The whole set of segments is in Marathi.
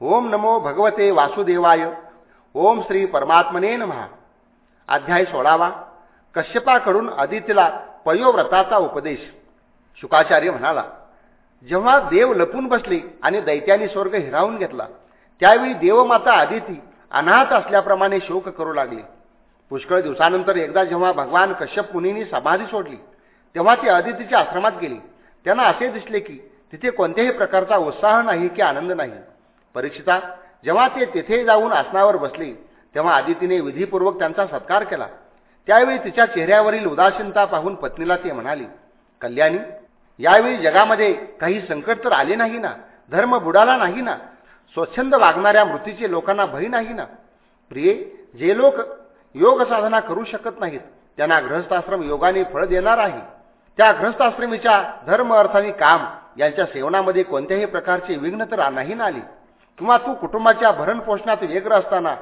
ओम नमो भगवते वासुदेवाय. ओम श्री परमात्मने महा अध्याय सोळावा. कश्यपाकडून आदितीला पयोव्रताचा उपदेश. शुकाचार्य म्हणाला जेव्हा देव लपून बसले आणि दैत्याने स्वर्ग हिरावून घेतला त्यावेळी देवमाता आदिती अनाथ असल्याप्रमाणे शोक करू लागले. पुष्कळ दिवसानंतर एकदा जेव्हा भगवान कश्यप मुनींनी समाधी सोडली तेव्हा ती आदितीच्या आश्रमात गेली. त्यांना असे दिसले की तिथे कोणत्याही प्रकारचा उत्साह नाही की आनंद नाही. परीक्षिता जेव्हा ते तेथे जाऊन आसनावर बसले तेव्हा आदितीने विधीपूर्वक त्यांचा सत्कार केला. त्यावेळी तिच्या चेहऱ्यावरील उदासीनता पाहून पत्नीला ते म्हणाली कल्याणी यावेळी जगामध्ये काही संकट तर आले नाही ना? धर्म बुडाला नाही ना? स्वच्छंद वागणाऱ्या मृत्यूचे लोकांना भय नाही ना? प्रिये जे लोक योग साधना करू शकत नाहीत त्यांना ग्रहस्थाश्रम योगाने फळ देणार आहे. त्या ग्रहस्थाश्रमीच्या धर्म अर्थाने काम यांच्या सेवनामध्ये कोणत्याही प्रकारचे विघ्न तर नाही ना आले. किंवा तू कुटुंबाच्या भरण पोषणात वेग्र असताना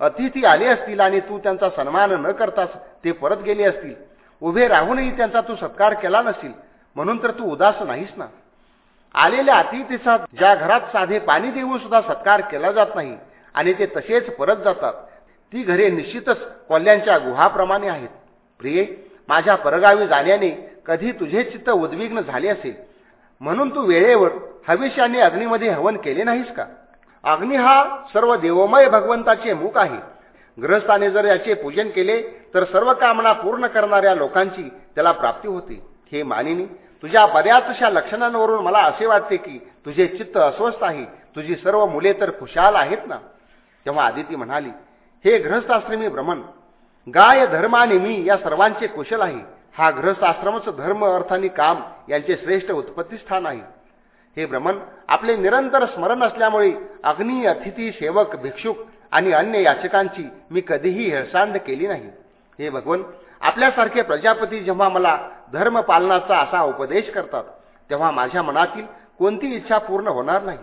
अतिथी आले असतील आणि तू त्यांचा सन्मान न करताच ते परत गेले असतील उभे राहूनही त्यांचा तू सत्कार केला नसेल म्हणून तर तू उदास नाहीस ना. आलेल्या अतिथीचा ज्या घरात साधे पाणी देऊन सुद्धा सत्कार केला जात नाही आणि ते तसेच परत जातात ती घरे निश्चितच कोल्ह्यांच्या गुहाप्रमाणे आहेत. प्रिये माझ्या परगावी जाण्याने कधी तुझे चित्त उद्विग्न झाले असेल म्हणून तू वेळेवर हविष्याने अग्नीमध्ये हवन केले नाहीस का? अग्नी हा सर्व देवमय भगवंताचे मुख आहे. ग्रहस्थाने जर याचे पूजन केले तर सर्व कामना पूर्ण करणाऱ्या लोकांची त्याला प्राप्ती होते. हे मानिनी तुझ्या बऱ्याचशा लक्षणांवरून मला असे वाटते की तुझे चित्त अस्वस्थ आहे तुझी सर्व मुले तर खुशाल आहेत ना? तेव्हा आदिती म्हणाली हे ग्रहस्थाश्रमी भ्रमण गाय धर्म आणि मी या सर्वांचे कुशल आहे. हा ग्रहस्थाश्रमच धर्म अर्थ आणि काम यांचे श्रेष्ठ उत्पत्तीस्थान आहे. हे भ्रमण आपले निरंतर स्मरण असल्यामुळे अग्नी अतिथी सेवक भिक्षुक आणि अन्य याचकांची मी कधीही हेळसांड केली नाही. हे भगवन आपल्यासारखे प्रजापती जेव्हा मला धर्म पालनाचा असा उपदेश करतात तेव्हा माझ्या मनातील कोणती इच्छा पूर्ण होणार नाही.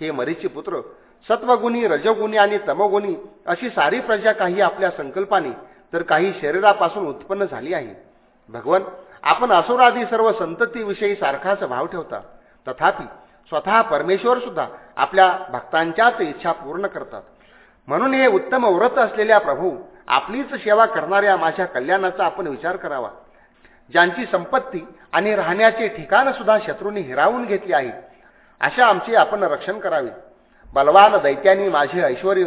हे मरीची पुत्र सत्वगुणी रजोगुणी आणि तमोगुणी अशी सारी प्रजा काही आपल्या संकल्पाने तर काही शरीरापासून उत्पन्न झाली आहे. भगवन आपण असुरादी सर्व संततीविषयी सारखाच भाव ठेवता. तथापि स्वतः परमेश्वर सुद्धा आपल्या भक्तांच्याच इच्छा पूर्ण करतात. म्हणून हे उत्तम व्रत असलेल्या प्रभू आपलीच सेवा करणाऱ्या माझ्या कल्याणाचा आपण विचार करावा. ज्यांची संपत्ती आणि राहण्याचे ठिकाण सुद्धा शत्रूंनी हिरावून घेतली आहे अशा आमचे आपण रक्षण करावे. बलवान दैत्यांनी माझे ऐश्वर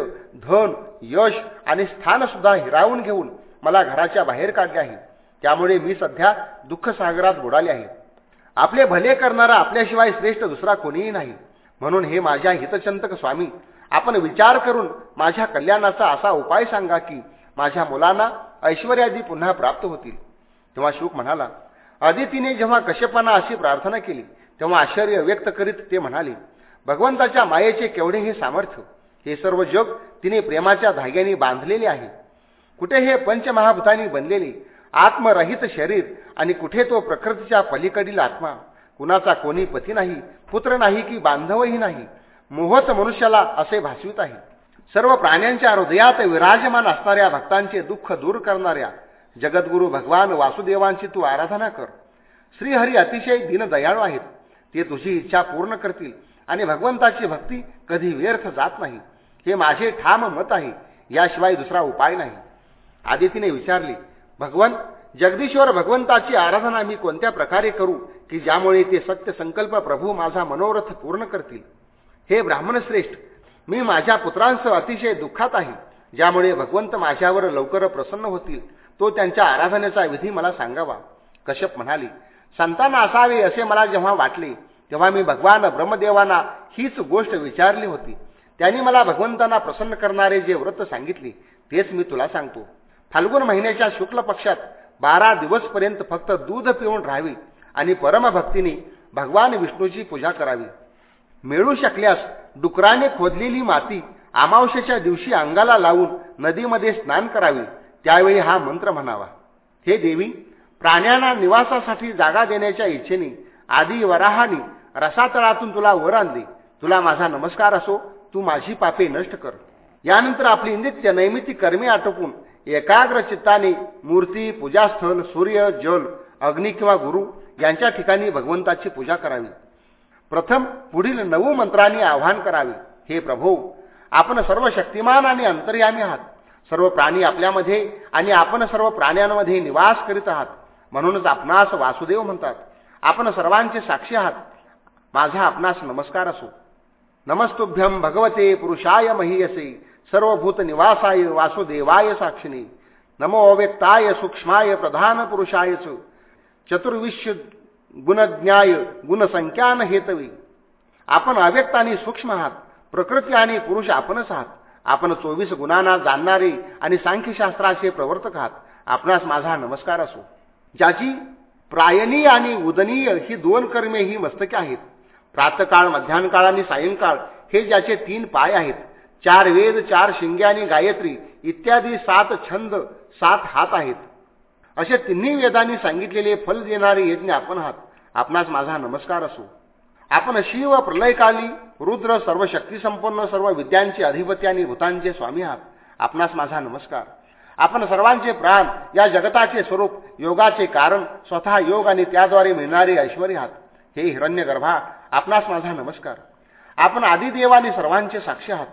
धन यश आणि स्थान सुद्धा हिरावून घेऊन मला घराच्या बाहेर काढले आहे. त्यामुळे मी सध्या दुःखसागरात बुडाले आहे. आपले भले करणारा आपल्याशिवाय श्रेष्ठ दुसरा कोणीही नाही. म्हणून हे माझ्या हितचंतक स्वामी आपण विचार करून माझ्या कल्याणाचा असा उपाय सांगा की माझ्या मुलांना ऐश्वर्यादी पुन्हा प्राप्त होतील. तेव्हा शुक म्हणाला अदितीने जेव्हा कश्यपांना अशी प्रार्थना केली तेव्हा आश्चर्य व्यक्त करीत ते म्हणाले भगवंताच्या मायेचे केवढे हे सामर्थ्य हे सर्व जग तिने प्रेमाच्या धाग्याने बांधलेले आहे. कुठे हे पंचमहाभूतांनी बनलेले आत्मरहित शरीर आणि कुठे तो प्रकृतीच्या पलीकडील आत्मा. कुणाचा कोणी पती नाही पुत्र नाही की बांधवही नाही मोहत मनुष्याला असे भासवित आहे. सर्व प्राण्यांच्या हृदयात विराजमान असणाऱ्या भक्तांचे दुःख दूर करणाऱ्या जगद्गुरु भगवान वासुदेवांची तू आराधना कर. श्रीहरी अतिशय दीनदयाळू आहेत. ते तुझी इच्छा पूर्ण करतील आणि भगवंताची भक्ती कधी व्यर्थ जात नाही. हे माझे ठाम मत आहे याशिवाय दुसरा उपाय नाही. आदितीने विचारले भगवंत जगदीश्वर भगवंताची आराधना मी कोणत्या प्रकारे करू की ज्यामुळे ते सत्य संकल्प प्रभू माझा मनोरथ पूर्ण करतील? हे ब्राह्मणश्रेष्ठ मी माझ्या पुत्रांसह अतिशय दुःखात आहे ज्यामुळे भगवंत माझ्यावर लवकर प्रसन्न होतील. तो त्यांच्या आराधनेचा विधी मला सांगावा. कश्यप म्हणाली संतान असावे असे मला जेव्हा वाटले तेव्हा मी भगवान ब्रह्मदेवांना हीच गोष्ट विचारली होती. त्यांनी मला भगवंतांना प्रसन्न करणारे जे व्रत सांगितले तेच मी तुला सांगतो. फाल्गुन महिन्याच्या शुक्ल पक्षात बारा दिवसपर्यंत फक्त दूध पिऊन राहावे आणि परमभक्तीने भगवान विष्णूची पूजा करावी. मिळू शकल्यास डुकराने खोदलेली माती अमावशेच्या दिवशी अंगाला लावून नदीमध्ये स्नान करावे. त्यावेळी हा मंत्र म्हणावा. हे देवी प्राण्यांना निवासासाठी जागा देण्याच्या इच्छेने आधी वराहानी रसातळातून तुला वर आणले. तुला माझा नमस्कार असो तू माझी पापे नष्ट कर. यानंतर आपली नित्य नैमिती कर्मे आटोपून एकाग्र चित्ताने मूर्ती पूजास्थल सूर्य जल अग्नी किंवा गुरु यांच्या ठिकाणी भगवंताची पूजा करावी. प्रथम पुढील नऊ मंत्रांनी आवाहन करावे. हे प्रभू आपण सर्व शक्तिमान आणि अंतर्यामी आहात. सर्व प्राणी आपल्यामध्ये आणि आपण सर्व प्राण्यांमध्ये निवास करीत आहात. म्हणूनच आपणास वासुदेव म्हणतात. आपण सर्वांचे साक्षी आहात. माझा आपणास नमस्कार असो. नमस्तुभ्यम भगवते पुरुषाय महीयसे. सर्वभूत निवासाय वासुदेवाय साक्षिणी। नमो अव्यक्ताय सूक्ष्माय प्रधान पुरुषायच चतुर्विश्व गुणज्ञाय गुणसंख्यान हेतवी आपण अव्यक्त आणि सूक्ष्म आहात प्रकृती आणि पुरुष आपणच आहात। आपण चोवीस गुणांना जाणणारे आणि सांख्यशास्त्राचे प्रवर्तक आहात। आपणास माझा नमस्कार असो। ज्याची प्रायनीय आणि उदनीय ही दोन कर्मे ही मस्तके आहेत। प्रातकाळ मध्यानकाळ आणि सायंकाळ हे ज्याचे तीन पाय आहेत चार वेद चार शिंगे आणि गायत्री इत्यादी सात छंद सात हात आहेत. असे तिन्ही वेदांनी सांगितलेले फल देणारे यज्ञ आपण आहात. आपणास माझा नमस्कार असो. आपण शिव प्रलयकाली रुद्र सर्व शक्तीसंपन्न सर्व विद्यांचे अधिपती आणि भूतांचे स्वामी आहात. आपणास माझा नमस्कार. आपण सर्वांचे प्राण या जगताचे स्वरूप योगाचे कारण स्वतः योग आणि त्याद्वारे मिळणारे ऐश्वर आहात. हे हिरण्य गर्भा आपणास माझा नमस्कार. आपण आदिदेव आणि सर्वांचे साक्षी आहात.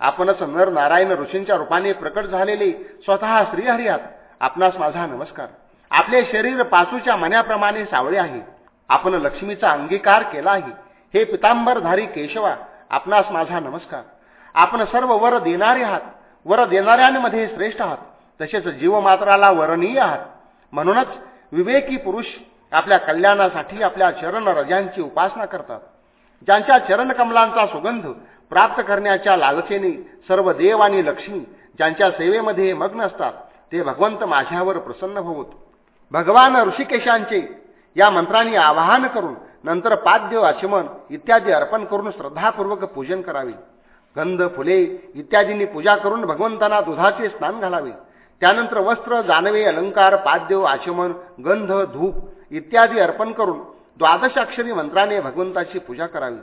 आपणच नर नारायण ऋषींच्या रूपाने प्रकट झालेले स्वतः श्रीहरी आहात. आपणास माझा नमस्कार. आपले शरीर पासूच्या मण्याप्रमाणे सावळे आहे. आपण लक्ष्मीचा अंगीकार केला आहे हे पितांबरधारी केशवा आपणास माझा नमस्कार. आपण सर्व वर देणारे आहात. वर देणाऱ्यांमध्ये श्रेष्ठ आहात. तसेच जीवमात्राला वरणीय आहात. म्हणूनच विवेकी पुरुष आपल्या कल्याणासाठी आपल्या चरण रजांची उपासना करतात. ज्यांच्या चरणकमलांचा सुगंध प्राप्त करण्याच्या लालसेने सर्व देव आणि लक्ष्मी ज्यांच्या सेवेमध्ये मग्न असतात ते भगवंत माझ्यावर प्रसन्न होत भगवान ऋषिकेशांचे या मंत्रांनी आवाहन करून नंतर पाद्य आचमन इत्यादी अर्पण करून श्रद्धापूर्वक पूजन करावे. गंध फुले इत्यादींनी पूजा करून भगवंतांना दुधाचे स्नान घालावे. त्यानंतर वस्त्र जानवे अलंकार पाद्य आचमन गंध धूप इत्यादी अर्पण करून द्वादशाक्षरी मंत्राने भगवंताची पूजा करावी.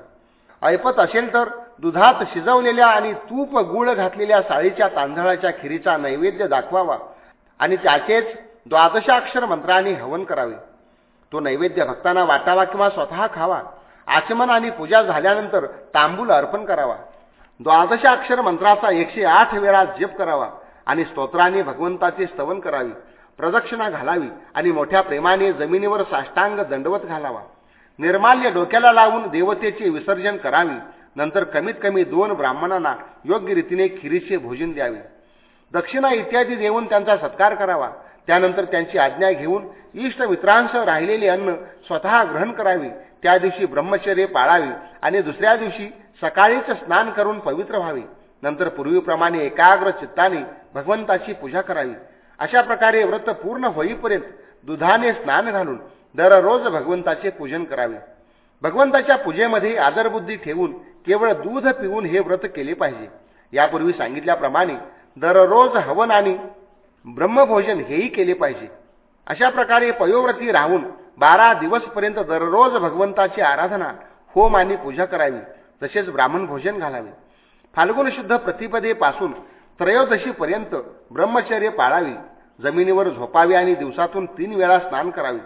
ऐपत असेल तर दुधात शिजवलेल्या आणि तूप गुळ घातलेल्या साळीच्या तांदळाच्या खिरीचा नैवेद्य दाखवावा आणि त्याचेच द्वादशाक्षर मंत्राने हवन करावे. तो नैवेद्य भक्तांना वाटावा किंवा स्वतः खावा. आचमन आणि पूजा झाल्यानंतर तांबूल अर्पण करावा. द्वादशाक्षर मंत्राचा एकशे आठ वेळा जप करावा आणि स्तोत्राने भगवंताचे स्तवन करावी. प्रदक्षिणा घालावी आणि मोठ्या प्रेमाने जमिनीवर साष्टांग दंडवत घालावा. निर्माल्य डोक्याला लावून देवतेचे विसर्जन करावे. नंतर कमीत कमी दोन ब्राह्मणांना योग्य रीतीने खिरीचे भोजन द्यावे. दक्षिणा इत्यादी देऊन त्यांचा सत्कार करावा. त्यानंतर त्यांची आज्ञा घेऊन इष्टमित्रांसह राहिलेले अन्न स्वतः ग्रहण करावे. त्या दिवशी ब्रह्मचर्य पाळावे आणि दुसऱ्या दिवशी सकाळीच स्नान करून पवित्र व्हावे. नंतर पूर्वीप्रमाणे एकाग्र चित्ताने भगवंताची पूजा करावी. अशा प्रकारे व्रत पूर्ण होईपर्यंत दुधाने स्नान घालून दररोज भगवंताचे पूजन करावे. भगवंताच्या पूजेमध्ये आदरबुद्धी ठेवून केवळ दूध पिऊन हे व्रत केले पाहिजे. यापूर्वी सांगितल्याप्रमाणे दररोज हवन आणि ब्रह्मभोजन हेही केले पाहिजे. अशा प्रकारे पयोव्रती राहून बारा दिवसपर्यंत दररोज भगवंताची आराधना होम आणि पूजा करावी तसेच ब्राह्मण भोजन घालावे. फाल्गुन शुद्ध प्रतिपदेपासून त्रयोदशीपर्यंत ब्रह्मचर्य पाळावी जमिनीवर झोपावे आणि दिवसातून तीन वेळा स्नान करावे.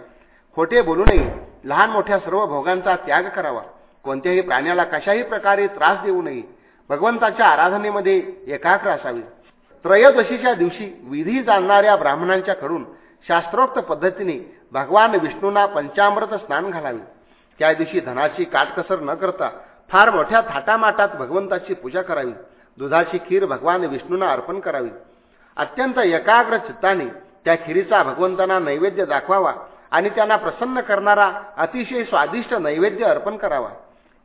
खोटे बोलू नये. लहान मोठ्या सर्व भोगांचा त्याग करावा. कोणत्याही प्राण्याला कशाही प्रकारे त्रास देऊ नये. भगवंताच्या आराधनेमध्ये एकाग्र असावे. त्रयोदशीच्या दिवशी विधी जाणणाऱ्या ब्राह्मणांच्याकडून शास्त्रोक्त पद्धतीने भगवान विष्णूंना पंचामृत स्नान घालावे. त्या दिवशी धनाची काटकसर न करता फार मोठ्या थाटामाटात भगवंताची पूजा करावी. दुधाची खीर भगवान विष्णूंना अर्पण करावी. अत्यंत एकाग्र चित्ताने त्या खिरीचा भगवंतांना नैवेद्य दाखवावा. आणि त्यांना प्रसन्न करणारा अतिशय स्वादिष्ट नैवेद्य अर्पण करावा.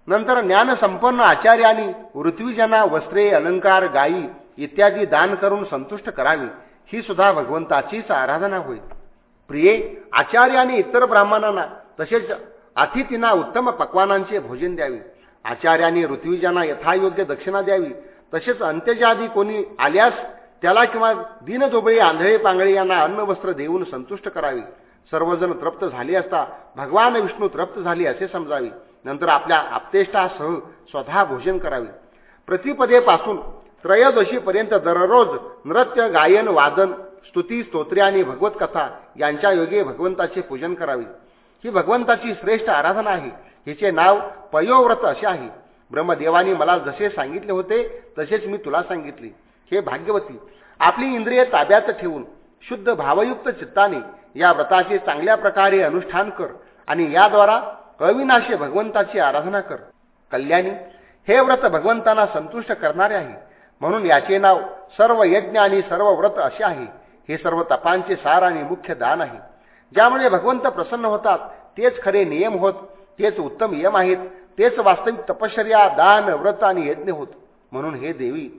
नंतर ज्ञानसंपन्न आचार्यांनी ऋत्विजना वस्त्रे अलंकार गायी इत्यादी दान करून संतुष्ट करावी. ही सुद्धा भगवंताचीच आराधना होईल. प्रिये आचार्याने इतर ब्राह्मणांना तसेच अतिथींना उत्तम पक्वानांचे भोजन द्यावे. आचार्यांनी ऋत्विजांना यथायोग्य दक्षिणा द्यावी. तसेच अंत्यजादी कोणी आल्यास त्याला किंवा दिनदोबळी आंधळे पांगळे यांना अन्न वस्त्र देऊन संतुष्ट करावे. सर्वजण तृप्त झाले असता भगवान विष्णू तृप्त झाले असे समजावे. नंतर आपल्या आपतेष्टासह स्वतः भोजन करावे. प्रतिपदेपासून त्रयोदशीपर्यंत दररोज नृत्य गायन वादन स्तुती स्तोत्रे आणि भगवत कथा यांच्या योगे भगवंताचे पूजन करावे. ही भगवंताची श्रेष्ठ आराधना आहे. हिचे नाव पयोव्रत असे आहे. ब्रह्मदेवानी मला जसे सांगितले होते तसेच मी तुला सांगितले. हे भाग्यवती आपली इंद्रिय ताब्यात ठेवून शुद्ध भावयुक्त चित्ताने या व्रताचे चांगल्या प्रकारे अनुष्ठान कर आणि याद्वारा अविनाशी भगवंताची आराधना कर. कल्याणी हे व्रत भगवंतांना संतुष्ट करणारे आहे. म्हणून याचे नाव सर्व यज्ञ आणि सर्व व्रत असे आहे. हे सर्व तपांचे सार आणि मुख्य दान आहे. ज्यामुळे भगवंत प्रसन्न होतात तेच खरे नियम होत तेच उत्तम नियम आहेत तेच वास्तविक तपश्चर्या दान व्रत आणि यज्ञ होत. म्हणून हे देवी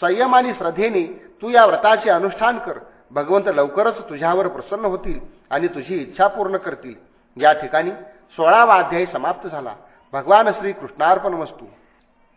संयम आणि श्रद्धेने तू या व्रताचे अनुष्ठान कर भगवंत लवकरच तुझ्यावर प्रसन्न होतील आणि तुझी इच्छा पूर्ण करतील. या ठिकाणी सोळावा अध्यायी समाप्त झाला. भगवान श्री कृष्णार्पण वस्तू